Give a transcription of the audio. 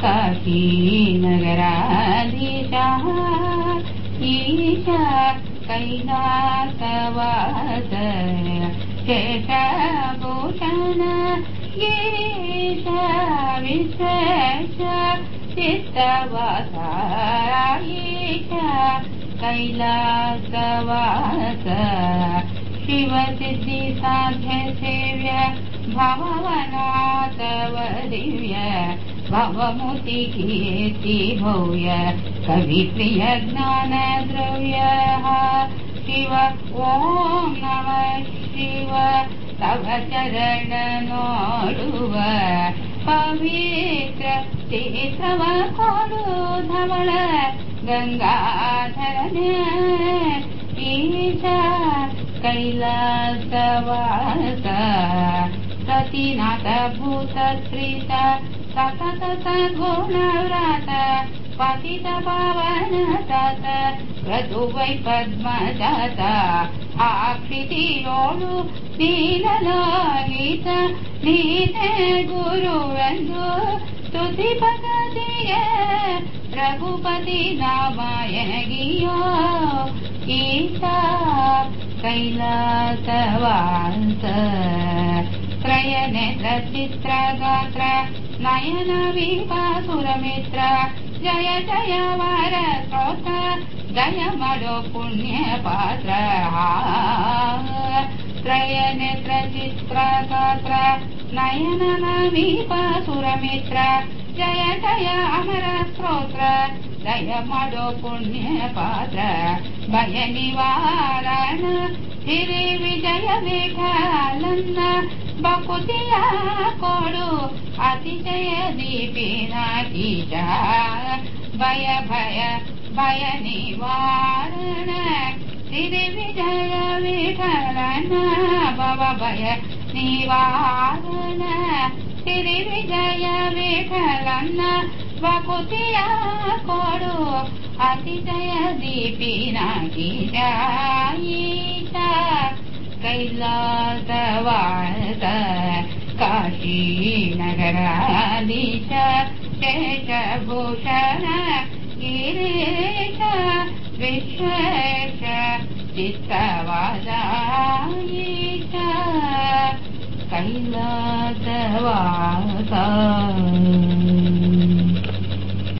काशी नगराधीशा ईशा कैलासवास शेषभूषण गिरीश विश्वेश चित्तवासा ईशा कैलासवास शिव सिद्धि साध्य सेव्य भवनाथव दिव्य भवमुति कीर्ति भूय कविप्रिय ज्ञान द्रव्य शिव। ॐ नमः शिव। तव चरण नोडुव पवित्र तीर्थव कोडु धवळ गङ्गाधरन ईशा कैलासवास सतीनाथ भूतश्रीत सतत सगुणव्रत पतित पावन तत क्रतुवै पद्मजात ಆಕ್ಷಿತಿಯೋಳು ನೀಲಲಾಲಿತ ನೀನೆ ಗುರುವೆಂದು ಸ್ತುತಿ ಪದತಿಯ ರಘುಪತಿ ನಾಮಾಯನಗಿಯೋ ಈತ कैलासवास कैलासवान्त। त्रयनेत्रचित्रगात्र नयनविपासुरमित्र जय जय वर वरसोत जय मडो पुण्यपात्र। त्रयनेत्रचित्रगात्र नयननविपासुरमित्र जय जय अमर स्तोत्र जय मडो पुण्यपात्र। भय निवार रण ಹಿರಿ ವಿಜಯ त्रि विजय मेघलना बकुत्या पडु ಭಯ ಭಯ ಭಯ ನಿವಾರಣ ಹಿರಿ ವಿಜಯ विजय ಭವ ಭಯ ನಿವಾರಣ ಹಿರಿ ವಿಜಯ मेखलना ಬಕುತಿಯ ಕೊಡು अतिथय दीपिना गी चायी च कैलासवाद काशीनगरादि च ते च भूषण गिरिश विश्वे कैलासवास